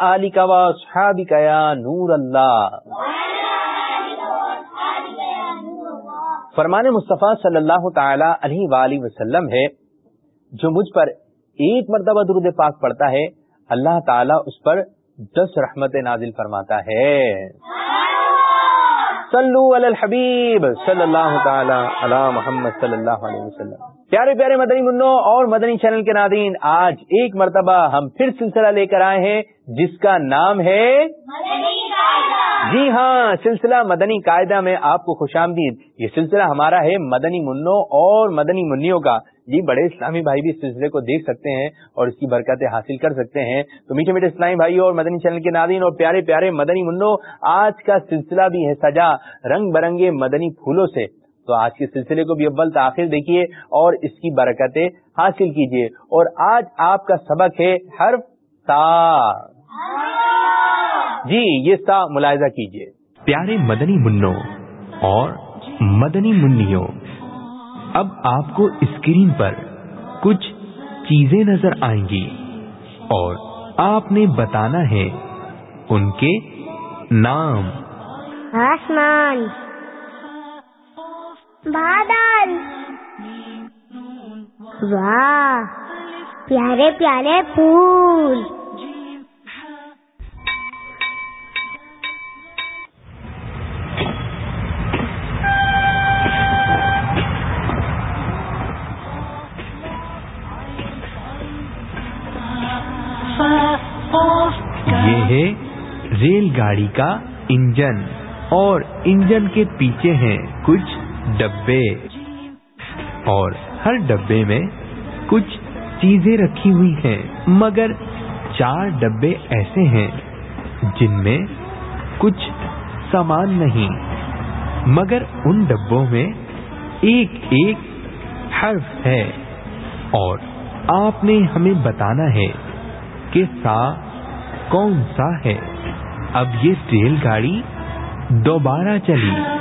علی کا نور اللہ فرمان مصطفیٰ صلی اللہ تعالی علیہ وآلہ وسلم ہے، جو مجھ پر ایک مرتبہ درود پاک پڑتا ہے، اللہ تعالیٰ اس پر دس رحمت نازل فرماتا ہے۔ صلو علی الحبیب صلی اللہ تعالی علی محمد صلی اللہ علیہ وسلم۔ پیارے پیارے مدنی منو اور مدنی چینل کے ناظرین آج ایک مرتبہ ہم پھر سلسلہ لے کر آئے ہیں جس کا نام ہے جی ہاں سلسلہ مدنی قاعدہ میں آپ کو خوش آمدید۔ یہ سلسلہ ہمارا ہے مدنی منوں اور مدنی منیوں کا۔ جی بڑے اسلامی بھائی بھی اس سلسلے کو دیکھ سکتے ہیں اور اس کی برکتیں حاصل کر سکتے ہیں۔ تو میٹھے میٹھے اسلامی بھائی اور مدنی چینل کے ناظرین اور پیارے پیارے مدنی منوں آج کا سلسلہ بھی ہے سجا رنگ برنگے مدنی پھولوں سے۔ تو آج کے سلسلے کو بھی اول تاخیر دیکھیے اور اس کی برکتیں حاصل کیجیے۔ اور آج آپ کا سبق ہے حرف تا۔ جی یہ سا ملاحظہ کیجیے۔ پیارے مدنی منوں اور مدنی منوں اب آپ کو اسکرین پر کچھ چیزیں نظر آئیں گی اور آپ نے بتانا ہے ان کے نام۔ آسمان۔ بادل۔ واہ، پیارے پیارے پھول۔ یہ ہے ریل گاڑی کا انجن اور انجن کے پیچھے ہیں کچھ ڈبے۔ اور ہر ڈبے میں کچھ چیزیں رکھی ہوئی ہیں، مگر چار ڈبے ایسے ہیں جن میں کچھ سامان نہیں، مگر ان ڈبوں میں ایک ایک حرف ہے۔ اور آپ نے ہمیں بتانا ہے کہ سا کون سا ہے۔ اب یہ ریل گاڑی دوبارہ چلی۔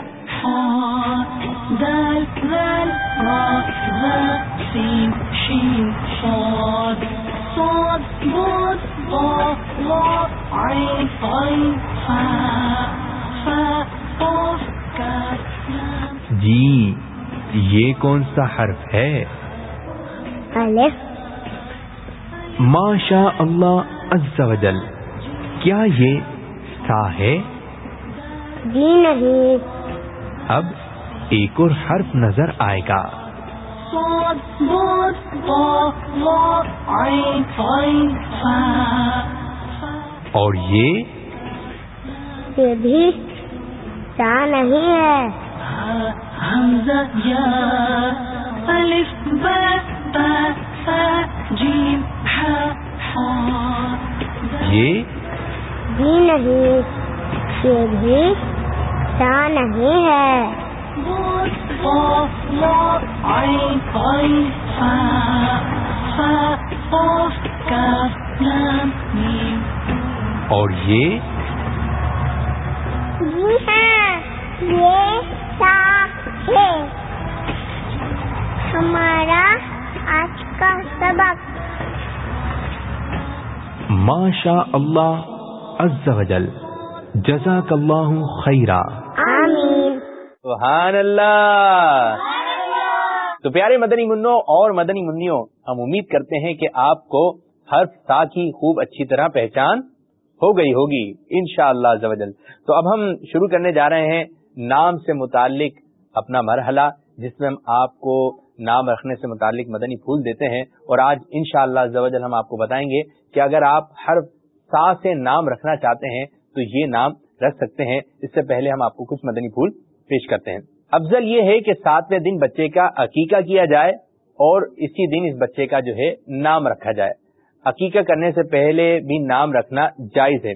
جی یہ کون سا حرف ہے؟ ماشا اللہ عز و جل کیا یہ سا ہے؟ جی نہیں. اب ایک اور حرف نظر آئے گا۔ اور یہ؟ بھی نہیں ہے۔ یہ؟ بھی نہیں۔ یہ بھی نہیں ہے۔ اور یہ ہے ہمارا آج کا سبق۔ ماشا اللہ عز و جل جزاک اللہ خیرہ سبحان اللہ۔ تو پیارے مدنی منوں اور مدنی منوں ہم امید کرتے ہیں کہ آپ کو ہر سا کی خوب اچھی طرح پہچان ہو گئی ہوگی ان شاء اللہ تو اب ہم شروع کرنے جا رہے ہیں نام سے متعلق اپنا مرحلہ، جس میں ہم آپ کو نام رکھنے سے متعلق مدنی پھول دیتے ہیں۔ اور آج ان شاء اللہ ہم آپ کو بتائیں گے کہ اگر آپ ہر سا سے نام رکھنا چاہتے ہیں، تو یہ نام رکھ سکتے ہیں۔ اس سے پہلے ہم آپ کو کچھ مدنی پھول پیش کرتے ہیں۔ افضل یہ ہے کہ ساتویں دن بچے کا عقیقہ کیا جائے اور اسی دن اس بچے کا جو ہے نام رکھا جائے۔ عقیقہ کرنے سے پہلے بھی نام رکھنا جائز ہے۔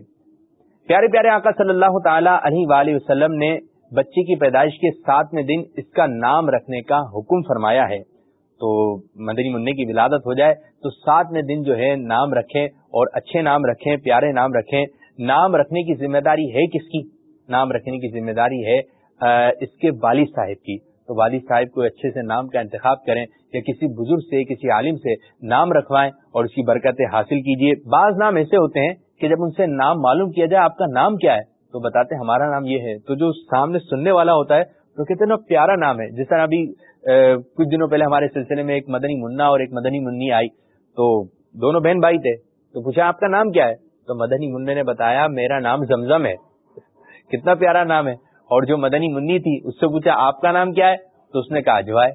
پیارے پیارے آقا صلی اللہ تعالی علیہ وآلہ وسلم نے بچے کی پیدائش کے ساتویں دن اس کا نام رکھنے کا حکم فرمایا ہے۔ تو مدنی منع کی ولادت ہو جائے تو ساتویں دن جو ہے نام رکھیں اور اچھے نام رکھیں، پیارے نام رکھیں۔ نام رکھنے کی ذمہ داری ہے کس کی؟ نام رکھنے کی ذمہ داری ہے اس کے والد صاحب کی۔ تو والد صاحب کو اچھے سے نام کا انتخاب کریں یا کسی بزرگ سے، کسی عالم سے نام رکھوائیں اور اس کی برکتیں حاصل کیجیے بعض نام ایسے ہوتے ہیں کہ جب ان سے نام معلوم کیا جائے، آپ کا نام کیا ہے؟ تو بتاتے ہمارا نام یہ ہے۔ تو جو سامنے سننے والا ہوتا ہے، تو کہتے ہیں پیارا نام ہے۔ جس طرح ابھی کچھ دنوں پہلے ہمارے سلسلے میں ایک مدنی منا اور ایک مدنی منی آئی۔ تو دونوں بہن بھائی تھے۔ تو پوچھا، آپ کا نام کیا ہے؟ تو مدنی منع نے بتایا، میرا نام زمزم ہے۔ کتنا پیارا نام ہے۔ اور جو مدنی منی تھی، اس سے پوچھا، آپ کا نام کیا ہے؟ تو اس نے کہا اجوا ہے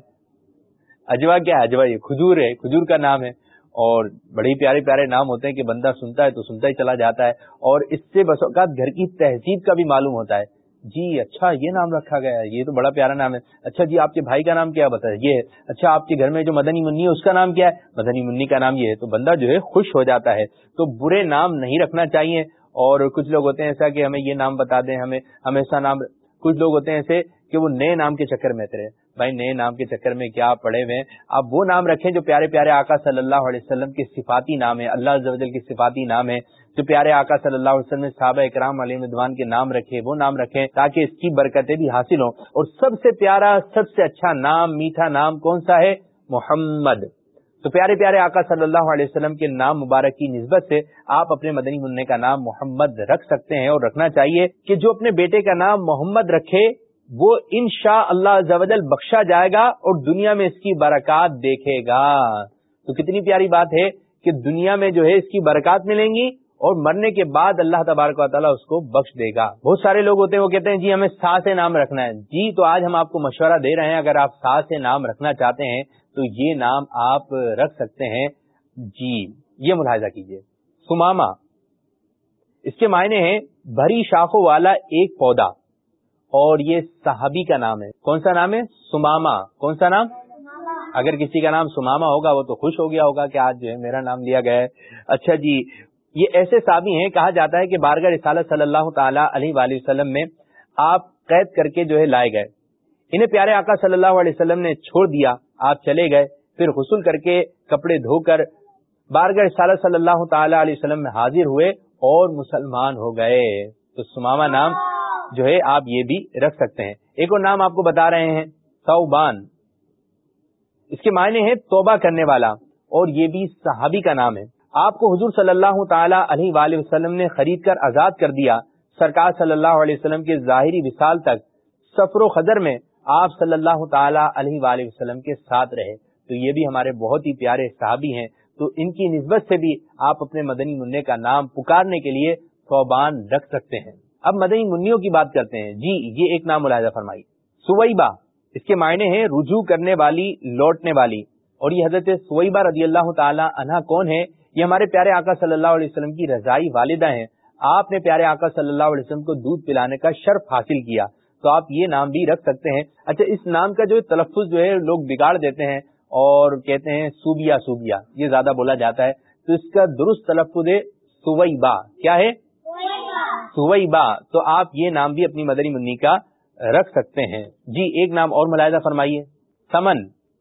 اجوا کیا ہے؟ اجوا یہ کھجور ہے، کھجور کا نام ہے۔ اور بڑے پیارے پیارے نام ہوتے ہیں کہ بندہ سنتا ہے تو سنتا ہی چلا جاتا ہے۔ اور اس سے بس اوقات گھر کی تہذیب کا بھی معلوم ہوتا ہے۔ جی اچھا یہ نام رکھا گیا ہے، یہ تو بڑا پیارا نام ہے۔ اچھا جی آپ کے بھائی کا نام کیا بتا یہ ہے۔ اچھا آپ کے گھر میں جو مدنی منی ہے، اس کا نام کیا ہے؟ مدنی منی کا نام یہ ہے۔ تو بندہ جو ہے، خوش ہو جاتا ہے۔ تو برے نام نہیں رکھنا چاہیے۔ اور کچھ لوگ ہوتے ہیں ایسا کہ ہمیں یہ نام بتا دیں، ہمیں ہمیشہ نام کچھ لوگ ہوتے ہیں ایسے کہ وہ نئے نام کے چکر میں رہے بھائی، نئے نام کے چکر میں کیا پڑے ہوئے آپ وہ نام رکھیں جو پیارے پیارے آقا صلی اللہ علیہ وسلم کے صفاتی نام ہے اللہ زوجل کے صفاتی نام ہے جو پیارے آقا صلی اللہ علیہ وسلم، صحابہ اکرام علیہ مدوان کے نام رکھے، وہ نام رکھیں تاکہ اس کی برکتیں بھی حاصل ہوں۔ اور سب سے پیارا، سب سے اچھا نام، میٹھا نام کون سا ہے؟ محمد۔ تو پیارے پیارے آقا صلی اللہ علیہ وسلم کے نام مبارک کی نسبت سے آپ اپنے مدنی منع کا نام محمد رکھ سکتے ہیں اور رکھنا چاہیے کہ جو اپنے بیٹے کا نام محمد رکھے، وہ ان شاء اللہ زوجل بخشا جائے گا اور دنیا میں اس کی برکات دیکھے گا۔ تو کتنی پیاری بات ہے کہ دنیا میں جو ہے اس کی برکات ملیں گی اور مرنے کے بعد اللہ تبارک و تعالیٰ اس کو بخش دے گا۔ بہت سارے لوگ ہوتے ہیں وہ کہتے ہیں جی ہمیں سا سے نام رکھنا ہے۔ جی تو آج ہم آپ کو مشورہ دے رہے ہیں۔ اگر آپ سا سے نام رکھنا چاہتے ہیں تو یہ نام آپ رکھ سکتے ہیں۔ جی یہ ملاحظہ کیجیے سماما اس کے معنی ہیں بھری شاخوں والا ایک پودا۔ اور یہ صحابی کا نام ہے۔ کون سا نام ہے؟ سماما کون سا نام؟ اگر کسی کا نام سماما ہوگا وہ تو خوش ہو گیا ہوگا کہ آج جو ہے میرا نام لیا گیا ہے۔ اچھا جی یہ ایسے صحابی ہیں، کہا جاتا ہے کہ بارگاہ رسالت صلی اللہ تعالی علیہ وآلہ وسلم میں آپ قید کر کے جو ہے لائے گئے۔ انہیں پیارے آقا صلی اللہ علیہ وسلم نے چھوڑ دیا، آپ چلے گئے، پھر غسل کر کے کپڑے دھو کر بارگاہ رسالت صلی اللہ تعالی علیہ وسلم میں حاضر ہوئے اور مسلمان ہو گئے۔ تو سماما نام جو ہے آپ یہ بھی رکھ سکتے ہیں۔ ایک اور نام آپ کو بتا رہے ہیں صوبان اس کے معنی ہے توبہ کرنے والا اور یہ بھی صحابی کا نام ہے۔ آپ کو حضور صلی اللہ تعالی علیہ وآلہ وسلم نے خرید کر آزاد کر دیا۔ سرکار صلی اللہ علیہ وسلم کے ظاہری وصال تک سفر و خدر میں آپ صلی اللہ تعالی علیہ وآلہ وسلم کے ساتھ رہے۔ تو یہ بھی ہمارے بہت ہی پیارے صحابی ہیں۔ تو ان کی نسبت سے بھی آپ اپنے مدنی منع کا نام پکارنے کے لیے صوبان رکھ سکتے ہیں۔ اب مدنی منوں کی بات کرتے ہیں۔ جی یہ ایک نام ملاحظہ فرمائی سوئیبا اس کے معنی ہیں رجوع کرنے والی، لوٹنے والی۔ اور یہ حضرت سوئیبا رضی اللہ تعالی عنہ کون ہے یہ ہمارے پیارے آقا صلی اللہ علیہ وسلم کی رضائی والدہ ہیں۔ آپ نے پیارے آقا صلی اللہ علیہ وسلم کو دودھ پلانے کا شرف حاصل کیا۔ تو آپ یہ نام بھی رکھ سکتے ہیں۔ اچھا اس نام کا جو تلفظ جو ہے لوگ بگاڑ دیتے ہیں اور کہتے ہیں سوبیا سوبیا۔ یہ زیادہ بولا جاتا ہے۔ تو اس کا درست تلفظ ہے سوئی با کیا ہے؟ سوئی با تو آپ یہ نام بھی اپنی مدری منی کا رکھ سکتے ہیں۔ جی ایک نام اور ملاحظہ فرمائیے۔ سمن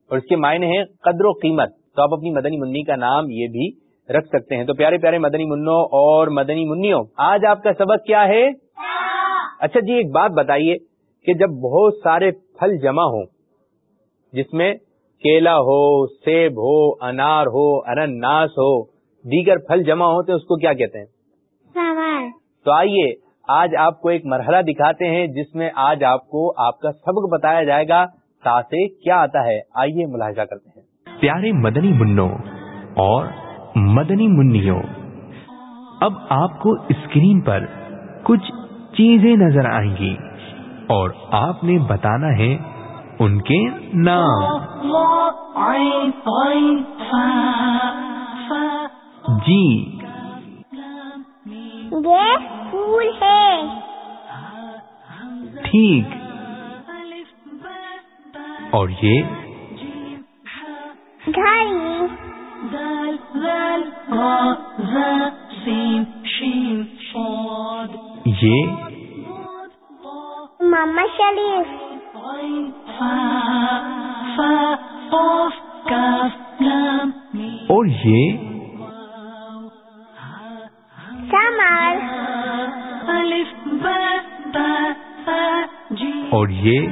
اور اس کے معنی ہیں قدر و قیمت۔ تو آپ اپنی مدنی منی کا نام یہ بھی رکھ سکتے ہیں۔ تو پیارے پیارے مدنی منوں اور مدنی منوں آج آپ کا سبق کیا ہے؟ اچھا جی ایک بات بتائیے کہ جب بہت سارے پھل جمع ہوں جس میں کیلا ہو سیب ہو انار ہو انناس ہو دیگر پھل جمع ہو تو اس کو کیا کہتے ہیں؟ تو آئیے آج آپ کو ایک مرحلہ دکھاتے ہیں جس میں آج آپ کو آپ کا سبق بتایا جائے گا تا سے کیا آتا ہے آئیے ملاحظہ کرتے ہیں۔ پیارے مدنی منوں اور مدنی منوں اب آپ کو اسکرین پر کچھ چیزیں نظر آئیں گی اور آپ نے بتانا ہے ان کے نام۔ جی۔ یہ پھول ہے ٹھیک۔ اور یہ؟ گھڑی یہ محمد شریف۔ اور یہ سمر۔ اور یہ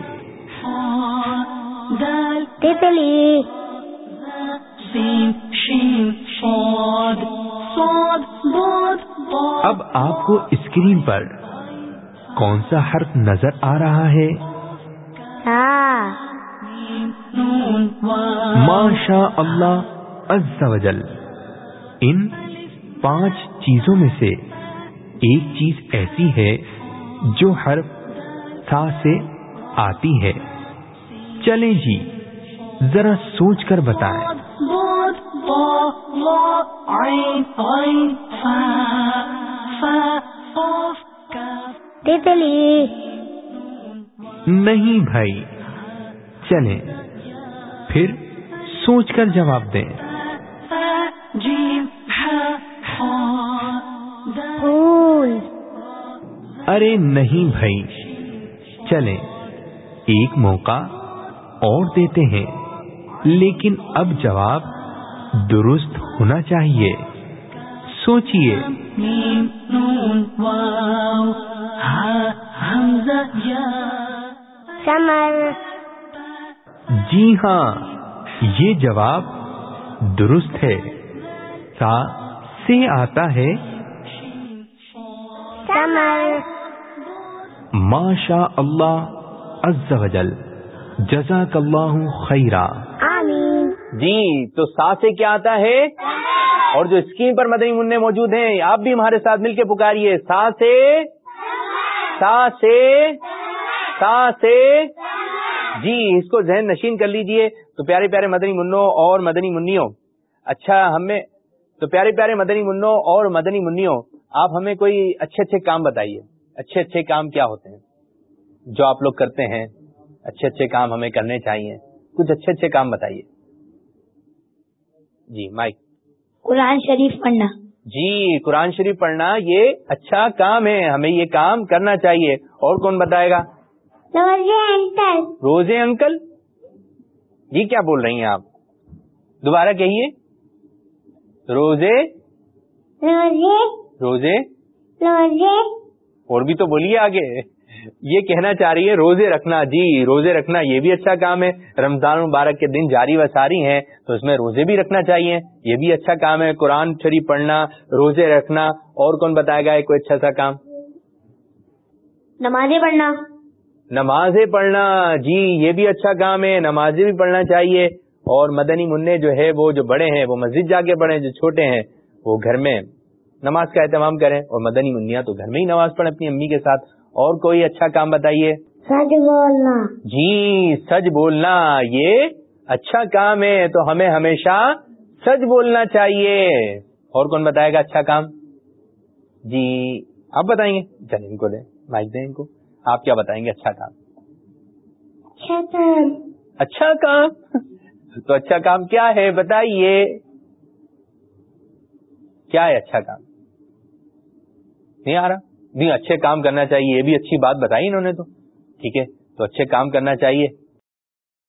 اب آپ کو اسکرین پر کون سا حرف نظر آ رہا ہے؟ ہاں۔ ماشا اللہ عز و جل۔ ان پانچ چیزوں میں سے ایک چیز ایسی ہے جو حرف سا سے آتی ہے۔ چلیں جی ذرا سوچ کر بتائیں۔ نہیں بھائی۔ چلیں۔ پھر سوچ کر جواب دیں۔ ارے نہیں بھائی۔ چلیں۔ ایک موقع اور دیتے ہیں۔ لیکن اب جواب درست ہونا چاہیے۔ سوچئے۔ سمر۔ جی ہاں یہ جواب درست ہے۔ سا سے آتا ہے۔ ماشا اللہ عز و جل جزاک اللہ خیرہ جی تو سا سے کیا آتا ہے؟ اور جو اسکرین پر مدنی منع موجود ہیں، آپ بھی ہمارے ساتھ مل کے پکاریے۔ سا سے؟ سا سے؟ سا سے؟ جی اس کو ذہن نشین کر لیجیے۔ تو پیارے پیارے مدنی منوں اور مدنی منیوں۔ اچھا ہمیں تو پیارے پیارے مدنی منوں اور مدنی منیوں، آپ ہمیں کوئی اچھے اچھے کام بتائیے۔ اچھے اچھے کام کیا ہوتے ہیں؟ جو آپ لوگ کرتے ہیں، اچھے اچھے کام ہمیں کرنے چاہیے۔ کچھ اچھے اچھے کام بتائیے۔ جی مائک۔ قرآن شریف پڑھنا۔ جی قرآن شریف پڑھنا یہ اچھا کام ہے ہمیں یہ کام کرنا چاہیے۔ اور کون بتائے گا؟ روزے انٹر روزے انکل؟ جی کیا بول رہی ہیں آپ؟ دوبارہ کہیے۔ روزے؟ روزے۔ روزے؟ روزے۔ اور بھی تو بولیے آگے۔ یہ کہنا چاہ رہی ہے روزے رکھنا جی روزے رکھنا یہ بھی اچھا کام ہے۔ رمضان مبارک کے دن جاری و ساری ہیں تو اس میں روزے بھی رکھنا چاہیے۔ یہ بھی اچھا کام ہے قرآن شریف پڑھنا روزے رکھنا اور کون بتائے گا کوئی اچھا سا کام؟ نمازیں پڑھنا۔ نمازیں پڑھنا جی یہ بھی اچھا کام ہے نمازیں بھی پڑھنا چاہیے۔ اور مدنی منع جو ہے وہ جو بڑے ہیں وہ مسجد جا کے پڑھیں جو چھوٹے ہیں وہ گھر میں نماز کا اہتمام کریں۔ اور مدنی منیا تو گھر میں ہی نماز پڑھیں اپنی امی کے ساتھ۔ اور کوئی اچھا کام بتائیے؟ سچ بولنا۔ جی سچ بولنا یہ اچھا کام ہے تو ہمیں ہمیشہ سچ بولنا چاہیے۔ اور کون بتائے گا اچھا کام؟ جی آپ بتائیں گے چلیں ان کو دیں مائک دیں ان کو۔ آپ کیا بتائیں گے؟ اچھا کام۔ اچھا کام۔ اچھا کام؟ تو اچھا کام کیا ہے؟ بتائیے۔ کیا ہے اچھا کام؟ نہیں آ رہا؟ نہیں اچھے کام کرنا چاہیے یہ بھی اچھی بات بتائی انہوں نے تو۔ ٹھیک ہے تو اچھے کام کرنا چاہیے۔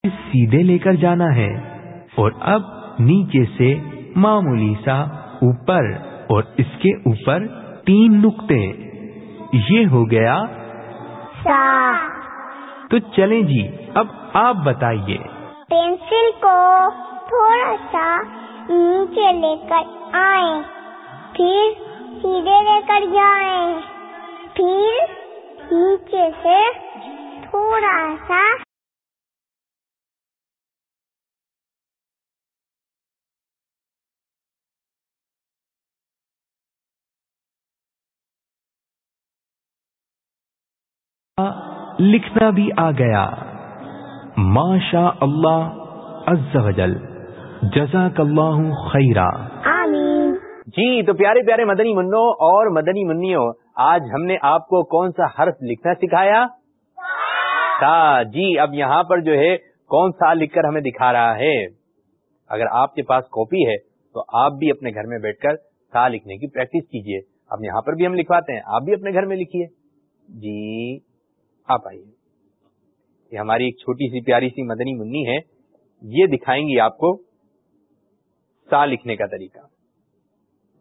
سیدھے لے کر جانا ہے اور اب نیچے سے معمولی سا اوپر اور اس کے اوپر تین نقطے۔ یہ ہو گیا۔ تو چلیں جی اب آپ بتائیے۔ پینسل کو تھوڑا سا نیچے لے کر آئیں پھر سیدھے لے کر جائیں۔ پھر نیچے سے تھوڑا سا لکھنا بھی آ گیا۔ ماشا اللہ عز و جل۔ جزاک اللہ خیرہ آمین۔ جی تو پیارے پیارے مدنی منوں اور مدنی منیوں آج ہم نے آپ کو کون سا حرف لکھنا سکھایا؟ تا جی اب یہاں پر جو ہے، کون سا لکھ کر ہمیں دکھا رہا ہے؟ اگر آپ کے پاس کاپی ہے، تو آپ بھی اپنے گھر میں بیٹھ کر سا لکھنے کی پریکٹس کیجیے۔ اب یہاں پر بھی ہم لکھواتے ہیں، آپ بھی اپنے گھر میں لکھیے۔ جی آپ آئیے۔ یہ ہماری ایک چھوٹی سی پیاری سی مدنی منی ہے۔ یہ دکھائیں گی آپ کو سا لکھنے کا طریقہ۔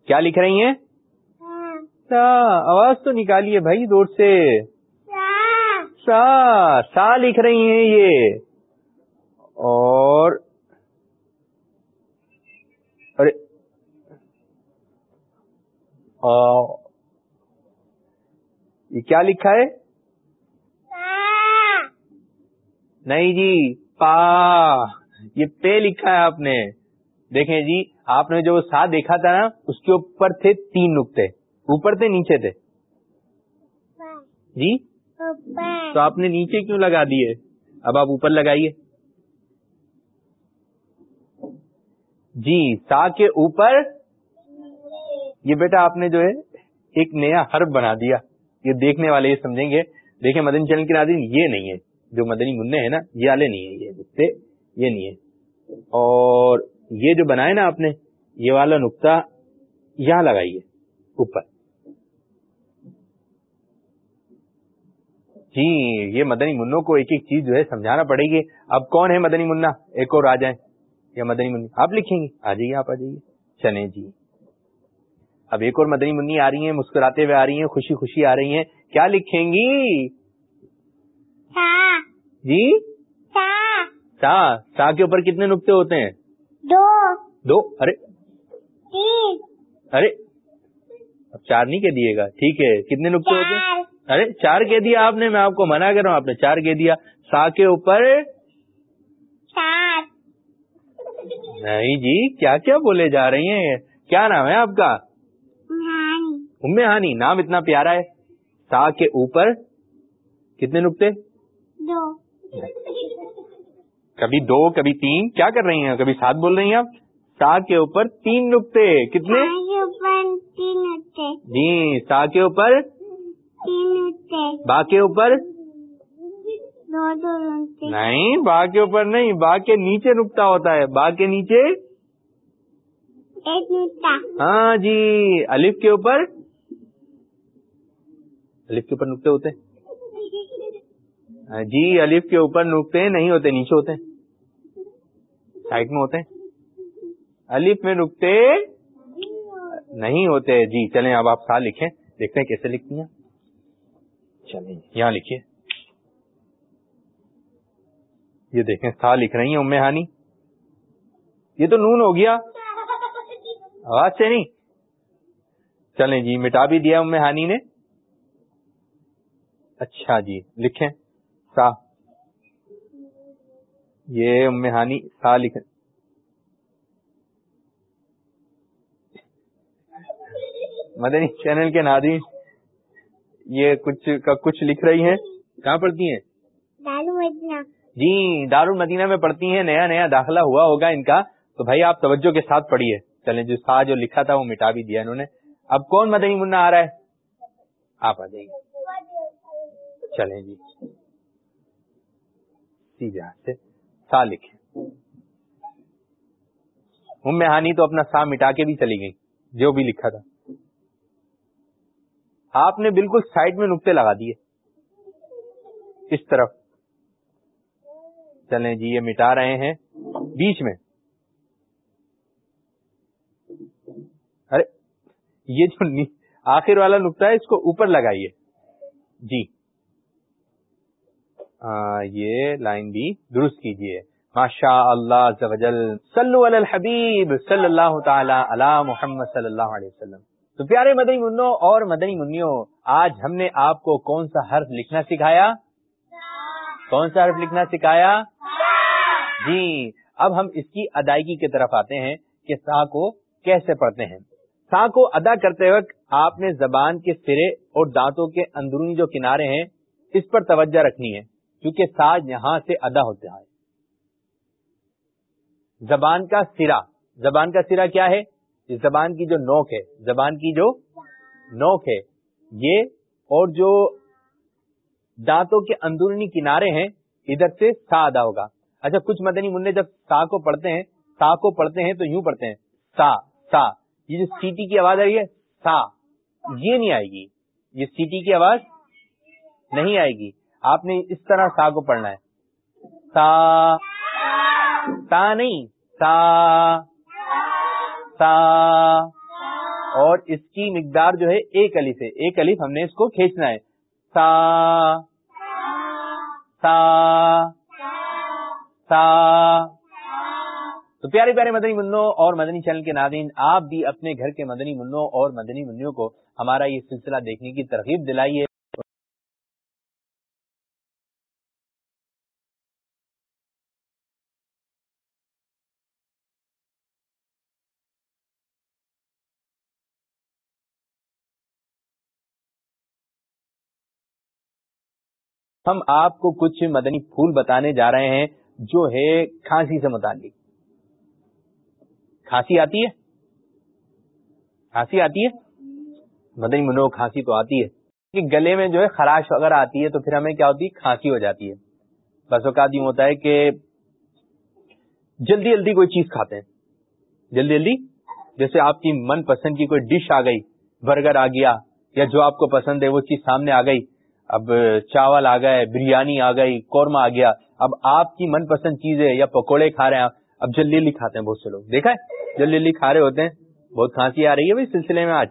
کیا لکھ رہی ہیں؟ سا آواز تو نکالیے بھائی دور سے۔ سا۔ سا لکھ رہی ہیں یہ۔ اور ارے یہ کیا لکھا ہے؟ نہیں جی پا۔ یہ پے لکھا ہے آپ نے۔ دیکھیں جی آپ نے جو سا دیکھا تھا نا اس کے اوپر تھے تین نقطے۔ اوپر تھے، نیچے تھے؟ جی؟ تو آپ نے نیچے کیوں لگا دیے؟ اب آپ اوپر لگائیے۔ جی سا کے اوپر یہ بیٹا آپ نے جو ہے ایک نیا حرف بنا دیا۔ یہ دیکھنے والے یہ سمجھیں گے، دیکھیں مدنی چینل کے ناظرین، یہ نہیں ہے۔ جو مدنی منع ہے نا، یہ والے نہیں ہے یہ یہ نہیں ہے۔ اور یہ جو بنائے نا آپ نے، یہ والا نقطہ یہاں لگائیے، اوپر۔ جی یہ مدنی منوں کو ایک ایک چیز جو ہے سمجھانا پڑے گی۔ اب کون ہے مدنی منا ایک اور آ جائیں یا مدنی منی۔ آپ لکھیں گے۔ آ جائیے آپ آ جائیے۔ چلیں جی۔ اب ایک اور مدنی منی آ رہی ہیں مسکراتے ہوئے آ رہی ہیں خوشی خوشی آ رہی ہیں۔ کیا لکھیں گی؟ جی؟ سا۔ سا۔ کے اوپر کتنے نقطے ہوتے ہیں؟ دو۔ دو؟ ارے۔ تین۔ ارے۔ اب چار نہیں کہہ دیے گا۔ ٹھیک ہے کتنے نقطے ہوتے ہیں؟ ارے چار کہہ دیا آپ نے میں آپ کو منع کر رہا ہوں آپ نے چار کہہ دیا۔ سا کے اوپر نہیں جی کیا کیا بولے جا رہی ہیں؟ کیا نام ہے آپ کا؟ نانی ام ہانی نام اتنا پیارا ہے۔ سا کے اوپر کتنے نقطے؟ دو۔ کبھی دو کبھی تین کیا کر رہی ہیں؟ کبھی سات بول رہی ہیں آپ؟ سا کے اوپر تین نقطے کتنے؟ جی سا کے اوپر با کے اوپر؟ دو دو ہوتے نہیں با کے اوپر نہیں با کے نیچے نقطہ ہوتا ہے۔ با کے نیچے؟ ایک نکتا۔ ہاں جی الف کے اوپر۔ الف کے اوپر نقطے ہوتے۔ ہیں جی الف کے اوپر نقطے نہیں ہوتے نیچے ہوتے۔ ہیں سائڈ میں ہوتے۔ ہیں الف میں نقطے نہیں ہوتے۔ جی چلیں اب آپ سا لکھیں۔ دیکھتے ہیں کیسے لکھتی ہیں۔ چلیں یہاں لکھیے۔ یہ دیکھیں سا لکھ رہی ہیں ام ہانی۔ یہ تو نون ہو گیا۔ آواز سے نہیں۔ چلیں جی مٹا بھی دیا ام ہانی نے۔ اچھا جی لکھیں۔ سا۔ یہ ام ہانی، سا لکھیں مدنی چینل کے ناظرین۔ یہ کچھ کا کچھ لکھ رہی ہیں؟ کہاں پڑھتی ہیں؟ دالو مدینہ جی دار المدینہ میں پڑھتی ہیں نیا نیا داخلہ ہوا ہوگا ان کا۔ تو بھائی آپ توجہ کے ساتھ پڑھیے۔ چلیں جو سا جو لکھا تھا وہ مٹا بھی دیا انہوں نے۔ اب کون مدنی منا آ رہا ہے؟ آپ آ جائیے۔ چلیں جی۔ سیدھے ہاتھ سے۔ سا لکھیں۔ ام ہانی تو اپنا سا مٹا کے بھی چلی گئی جو بھی لکھا تھا۔ آپ نے بالکل سائڈ میں نقطے لگا دیے۔ اس طرف۔ چلیں جی یہ مٹا رہے ہیں۔ بیچ میں۔ ارے، یہ جو آخر والا نقطہ ہے، اس کو اوپر لگائیے۔ جی۔ یہ لائن بھی درست کیجیے۔ ماشاء اللہ عز و جل۔ صلو علی الحبیب صلی اللہ تعالی علی محمد صلی اللہ علیہ وسلم۔ تو پیارے مدنی منوں اور مدنی منوں آج ہم نے آپ کو کون سا حرف لکھنا سکھایا؟ کون سا حرف لکھنا سکھایا؟ جی اب ہم اس کی ادائیگی کی طرف آتے ہیں کہ سا کو کیسے پڑھتے ہیں۔ سا کو ادا کرتے وقت آپ نے زبان کے سرے اور دانتوں کے اندرونی جو کنارے ہیں، اس پر توجہ رکھنی ہے، کیونکہ سا یہاں سے ادا ہوتا ہے۔ زبان کا سرا زبان کا سرا کیا ہے؟ زبان کی جو نوک ہے، زبان کی جو نوک ہے، یہ اور جو دانتوں کے اندرونی کنارے ہیں، ادھر سے سا ادا ہوگا۔ اچھا کچھ مدنی منع جب سا کو پڑھتے ہیں، سا کو پڑھتے ہیں تو یوں پڑھتے ہیں، سا سا۔ یہ جو سیٹی کی آواز آ رہی ہے، سا۔ یہ نہیں آئے گی۔ یہ سیٹی کی آواز نہیں آئے گی۔ آپ نے اس طرح سا کو پڑھنا ہے۔ سا تا نہیں، سا۔ سا اور اس کی مقدار جو ہے ایک الف ہے۔ ایک الف ہم نے اس کو کھینچنا ہے۔ سا۔ سا۔ سا۔ تو پیارے پیارے مدنی منوں اور مدنی چینل کے ناظرین، آپ بھی اپنے گھر کے مدنی منوں اور مدنی منوں کو ہمارا یہ سلسلہ دیکھنے کی ترغیب دلائیے۔ ہم آپ کو کچھ مدنی پھول بتانے جا رہے ہیں جو ہے کھانسی سے متعلق۔ کھانسی آتی ہے؟ کھانسی آتی ہے؟ مدنی منو، کھانسی تو آتی ہے۔ کہ گلے میں جو ہے خراش وغیرہ آتی ہے تو پھر ہمیں کیا ہوتی ہے؟ کھانسی ہو جاتی ہے۔ بس اوقات یوں ہوتا ہے کہ جلدی جلدی کوئی چیز کھاتے ہیں۔ جلدی جلدی؟ جیسے آپ کی من پسند کی کوئی ڈش آ گئی، برگر آ گیا، یا جو آپ کو پسند ہے وہ چیز سامنے آ گئی اب چاول آ گئے، بریانی آ گئی، قورمہ آ گیا، اب آپ کی من پسند چیزیں یا پکوڑے کھا رہے ہیں، اب جلدی جلدی کھاتے ہیں بہت سے لوگ۔ دیکھا ہے؟ جلدی جلدی کھا رہے ہوتے ہیں، بہت کھانسی آ رہی ہے بھائی سلسلے میں آج۔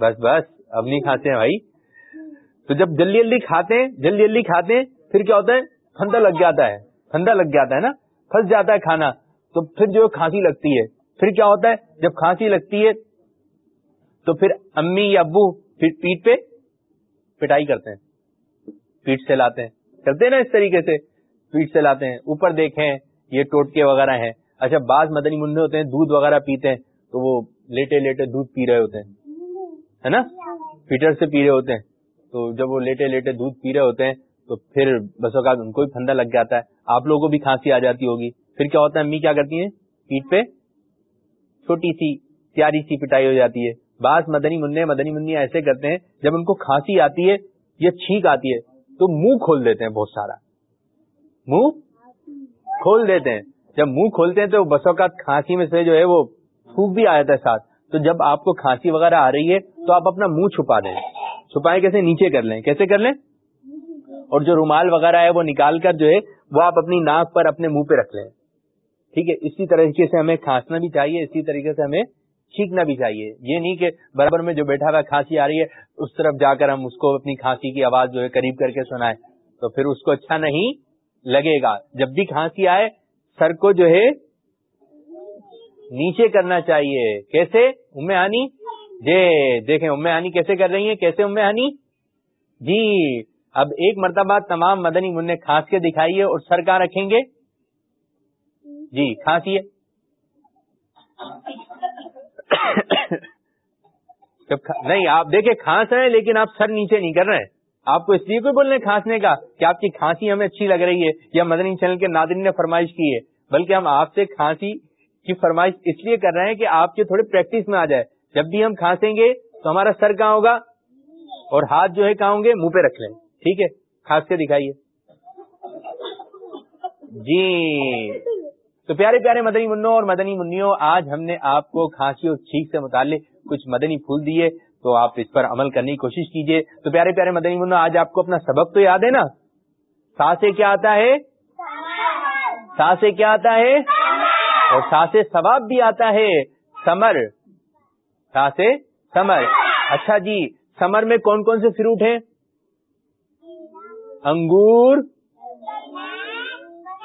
بس بس، اب نہیں کھاتے ہیں بھائی۔ تو جب جلدی جلدی کھاتے ہیں جلدی جلدی کھاتے ہیں، پھر کیا ہوتا ہے؟ ٹھنڈا لگ جاتا ہے ٹھنڈا لگ جاتا ہے نا؟ پھنس جاتا ہے کھانا، تو پھر جو کھانسی لگتی ہے۔ پھر کیا ہوتا ہے؟ جب کھانسی لگتی ہے، تو پھر امی یا ابو پھر پیٹ پہ پٹائی کرتے ہیں۔ پیٹ سے لاتے ہیں۔ کرتے ہیں نا اس طریقے سے۔ پیٹ سے لاتے ہیں۔ اوپر دیکھیں، یہ ٹوٹکے وغیرہ ہیں۔ اچھا بعض مدنی منڈے ہوتے ہیں، دودھ وغیرہ پیتے ہیں۔ تو وہ لیٹے لیٹے دودھ پی رہے ہوتے ہیں۔ ہے نا؟ پیٹر سے پی رہے ہوتے ہیں۔ تو جب وہ لیٹے لیٹے دودھ پی رہے ہوتے ہیں، تو پھر بس اوقات ان کو بھی پھندا لگ جاتا ہے۔ آپ لوگوں کو بھی کھانسی آ جاتی ہوگی۔ پھر کیا ہوتا ہے؟ امی کیا کرتی ہیں؟ پیٹ پہ چھوٹی سی، پیاری سی پٹائی ہو جاتی ہے۔ بعض مدنی منع مدنی منی ایسے کرتے ہیں، جب ان کو کھانسی آتی ہے یا چھینک آتی ہے، تو منہ کھول دیتے ہیں بہت سارا۔ منہ کھول دیتے ہیں۔ جب منہ کھولتے ہیں تو بس اوقات کھانسی میں سے جو ہے وہ تھوک بھی آ جاتا ہے ساتھ۔ تو جب آپ کو کھانسی وغیرہ آ رہی ہے، تو آپ اپنا منہ چھپا دیں۔ چھپائے کیسے؟ نیچے کر لیں۔ کیسے کر لیں؟ اور جو رومال وغیرہ ہے وہ نکال کر جو ہے وہ آپ اپنی ناک پر اپنے منہ پہ رکھ لیں۔ ٹھیک ہے، اسی طریقے سے ہمیں کھانسنا بھی چاہیے، اسی طریقے سے ہمیں چھینکنا بھی چاہیے۔ یہ نہیں کہ برابر میں جو بیٹھا ہوا کھانسی آ رہی ہے، اس طرف جا کر ہم اس کو اپنی کھانسی کی آواز جو ہے قریب کر کے سنائے تو پھر اس کو اچھا نہیں لگے گا۔ جب بھی کھانسی آئے، سر کو جو ہے نیچے کرنا چاہیے۔ کیسے؟ ام آنی جی دیکھیں ام آنی کیسے کر رہی ہیں؟ کیسے ام آنی جی اب ایک مرتبہ تمام مدنی منہ کھانس کے دکھائیے اور سر کہاں رکھیں گے؟ جی کھانسی جب نہیں، آپ دیکھیں، کھانس رہے ہیں، لیکن آپ سر نیچے نہیں کر رہے ہیں۔ آپ کو اس لیے کوئی بولنے، کھانسنے کا، کہ آپ کی کھانسی ہمیں اچھی لگ رہی ہے، یا مدنی چینل کے ناظرین نے فرمائش کی ہے، بلکہ ہم آپ سے کھانسی کی فرمائش اس لیے کر رہے ہیں کہ آپ کے تھوڑے پریکٹس میں آ جائے۔ جب بھی ہم کھانسیں گے تو ہمارا سر کہاں ہوگا؟ اور ہاتھ جو ہے کہاں ہوں گے؟ منہ پہ رکھ لیں۔ ٹھیک ہے؟ کھانس کے دکھائیے۔ جی۔ تو پیارے پیارے مدنی منوں اور مدنی منوں آج ہم نے آپ کو کھانسی اور چھینک سے متعلق کچھ مدنی پھول دیے، تو آپ اس پر عمل کرنے کی کوشش کیجیے تو پیارے پیارے مدنی منوں، آج آپ کو اپنا سبق تو یاد ہے نا؟ سا سے کیا آتا ہے؟ سا سے کیا آتا ہے؟ اور سا سے ثواب بھی آتا ہے۔ سمر سا سے سمر اچھا جی سمر میں کون کون سے فروٹ ہیں؟ انگور،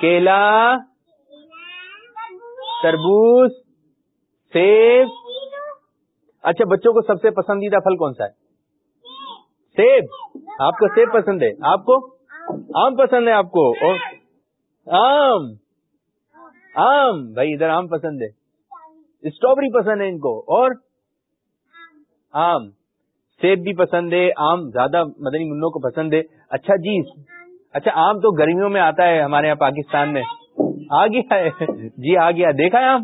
کیلا تربوز، سیب۔ اچھا بچوں کو سب سے پسندیدہ پھل کون سا ہے؟ سیب۔ آپ کو سیب پسند ہے؟ آپ کو؟ آم پسند ہے آپ کو؟ آم۔ آم۔ بھائی، ادھر آم پسند ہے۔ اسٹرابری پسند ہے ان کو۔ اور آم۔ سیب بھی پسند ہے، آم زیادہ مدنی منوں کو پسند ہے۔ اچھا جی اچھا آم تو گرمیوں میں آتا ہے ہمارے یہاں پاکستان میں۔ آ گیا ہے۔ جی آ گیا۔ دیکھا ہے آم؟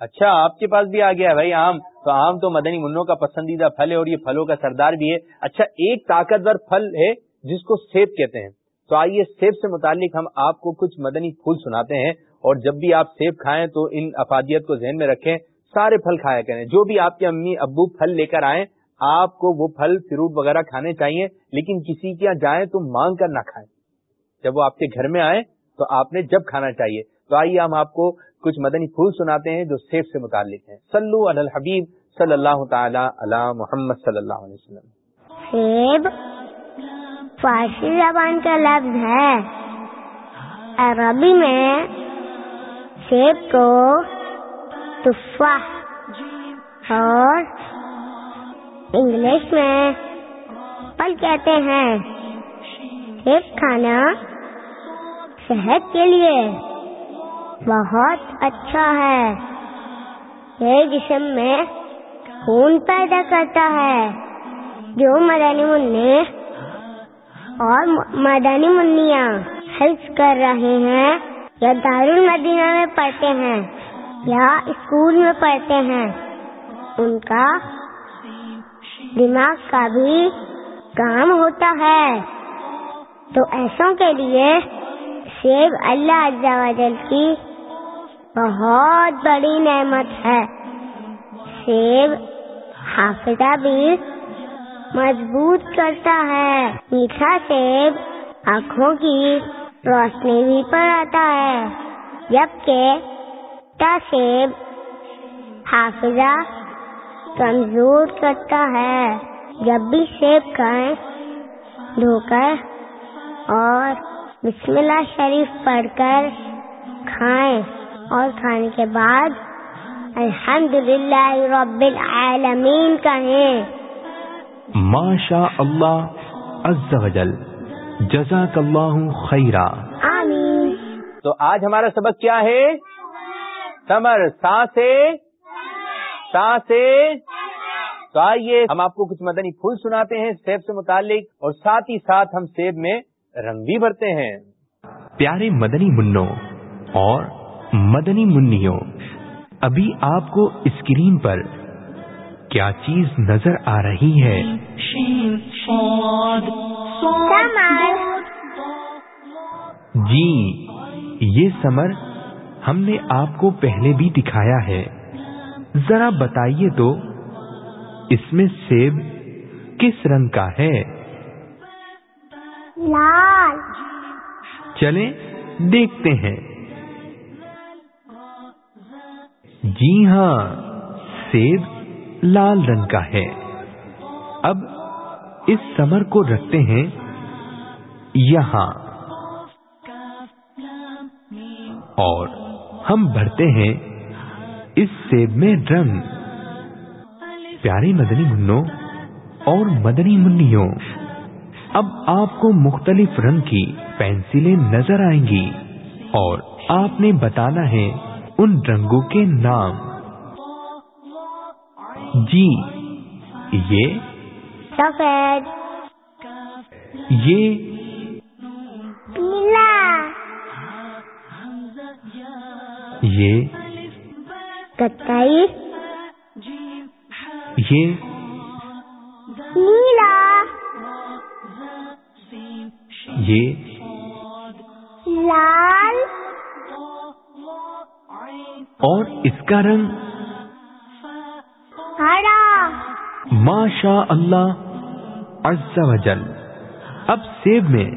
اچھا آپ کے پاس بھی آ گیا ہے بھائی آم۔ تو آم تو مدنی منوں کا پسندیدہ پھل ہے اور یہ پھلوں کا سردار بھی ہے۔ اچھا ایک طاقتور پھل ہے جس کو سیب کہتے ہیں۔ تو آئیے سیب سے متعلق ہم آپ کو کچھ مدنی پھول سناتے ہیں اور جب بھی آپ سیب کھائیں تو ان افادیت کو ذہن میں رکھیں۔ سارے پھل کھایا کریں۔ جو بھی آپ کے امی ابو پھل لے کر آئیں آپ کو وہ پھل فروٹ وغیرہ کھانے چاہیے لیکن کسی کے یہاں جائیں تو مانگ کر نہ کھائیں۔ جب وہ آپ کے گھر میں آئے تو آپ نے جب کھانا چاہیے تو آئیے ہم آپ کو کچھ مدنی پھول سناتے ہیں جو سیب سے متعلق ہیں۔ سلو الحبیب صلی اللہ تعالی علی محمد صلی اللہ علیہ وسلم۔ سیب فارسی زبان کا لفظ ہے۔ عربی میں سیب کو تفاح اور انگلش میں پل کہتے ہیں۔ سیب کھانا صحت کے لیے۔ بہت اچھا ہے۔ یہ جسم میں خون پیدا کرتا ہے۔ جو مدانی منی اور مدانی منیا حلف کر رہے ہیں یا دار المدینہ میں پڑھتے ہیں یا اسکول میں پڑھتے ہیں، ان کا دماغ کا بھی کام ہوتا ہے۔ تو ایسوں کے لیے سیب اللہ عز و جل کی بہت بڑی نعمت ہے۔ سیب حافظہ بھی مضبوط کرتا ہے۔ میٹھا سیب آنکھوں کی روشنی بھی پر آتا ہے۔ جبکہ سیب حافظہ کمزور کرتا ہے۔ جب بھی سیب کھائیں، دھو کر اور بسم اللہ شریف پڑھ کر کھائیں اور کھانے کے بعد الحمد للہ رب العالمین کہیں۔ ماشا اللہ عز و جل جزاک اللہ خیرہ آمین۔ تو آج ہمارا سبق کیا ہے؟ سمر سا سے سا سے تو آئیے ہم آپ کو کچھ مدنی پھول سناتے ہیں سیب سے متعلق اور ساتھ ہی ساتھ ہم سیب میں رنگ بھی بھرتے ہیں۔ پیارے مدنی منوں اور مدنی منوں ابھی آپ کو اسکرین پر کیا چیز نظر آ رہی ہے؟ جی یہ سمر ہم نے آپ کو پہلے بھی دکھایا ہے۔ ذرا بتائیے تو، اس میں سیب کس رنگ کا ہے؟ لال چلیں، دیکھتے ہیں۔ جی ہاں سیب لال رنگ کا ہے۔ اب اس سمر کو رکھتے ہیں یہاں۔ اور ہم بھرتے ہیں اس سیب میں رنگ۔ پیاری مدنی منوں اور مدنی منوں اب آپ کو مختلف رنگ کی پینسلیں نظر آئیں گی اور آپ نے بتانا ہے ان رنگوں کے نام۔ جی یہ سفید۔ یہ پیلا۔ یہ کتائی۔ یہ کا رنگ ہرا ماشا اللہ عز و جل۔ اب سیب میں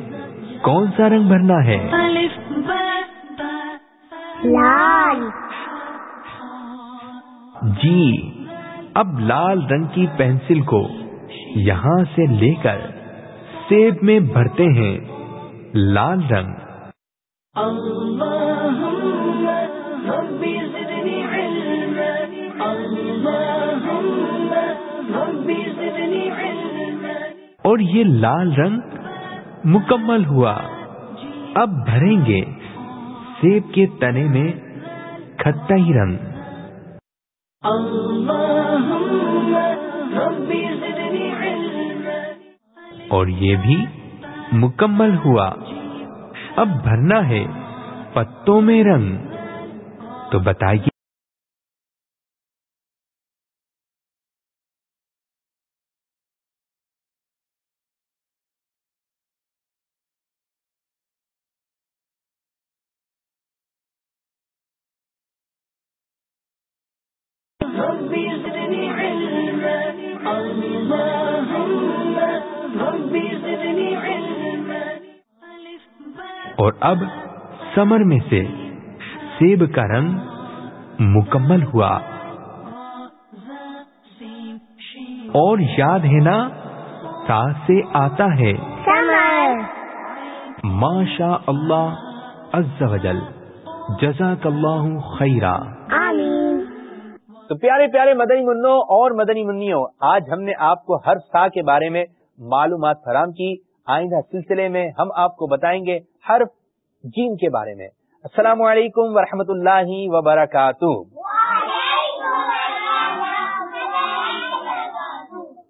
کون سا رنگ بھرنا ہے؟ لال۔ جی اب لال رنگ کی پینسل کو یہاں سے لے کر سیب میں بھرتے ہیں لال رنگ۔ اور یہ لال رنگ مکمل ہوا۔ اب بھریں گے سیب کے تنے میں کھٹائی رنگ۔ اور یہ بھی مکمل ہوا۔ اب بھرنا ہے پتوں میں رنگ۔ تو بتائیے اور اب سمر میں سے سیب کا رنگ مکمل ہوا۔ اور یاد ہے نا تا سے آتا ہے۔ ماشا اللہ عز و جل جزاک اللہ خیرہ تو پیارے پیارے مدنی منوں اور مدنی منیوں، آج ہم نے آپ کو ہر سا کے بارے میں معلومات فراہم کی۔ آئندہ سلسلے میں ہم آپ کو بتائیں گے ہر جیم کے بارے میں۔ السلام علیکم ورحمۃ اللہ وبرکاتہ۔